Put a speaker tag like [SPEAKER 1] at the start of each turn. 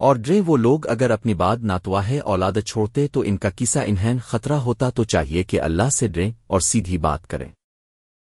[SPEAKER 1] اور ڈرے وہ لوگ اگر اپنی بات ناتواہ اولاد چھوڑتے تو ان کا کسا انہین خطرہ ہوتا تو چاہیے کہ اللہ سے ڈریں اور سیدھی بات کریں۔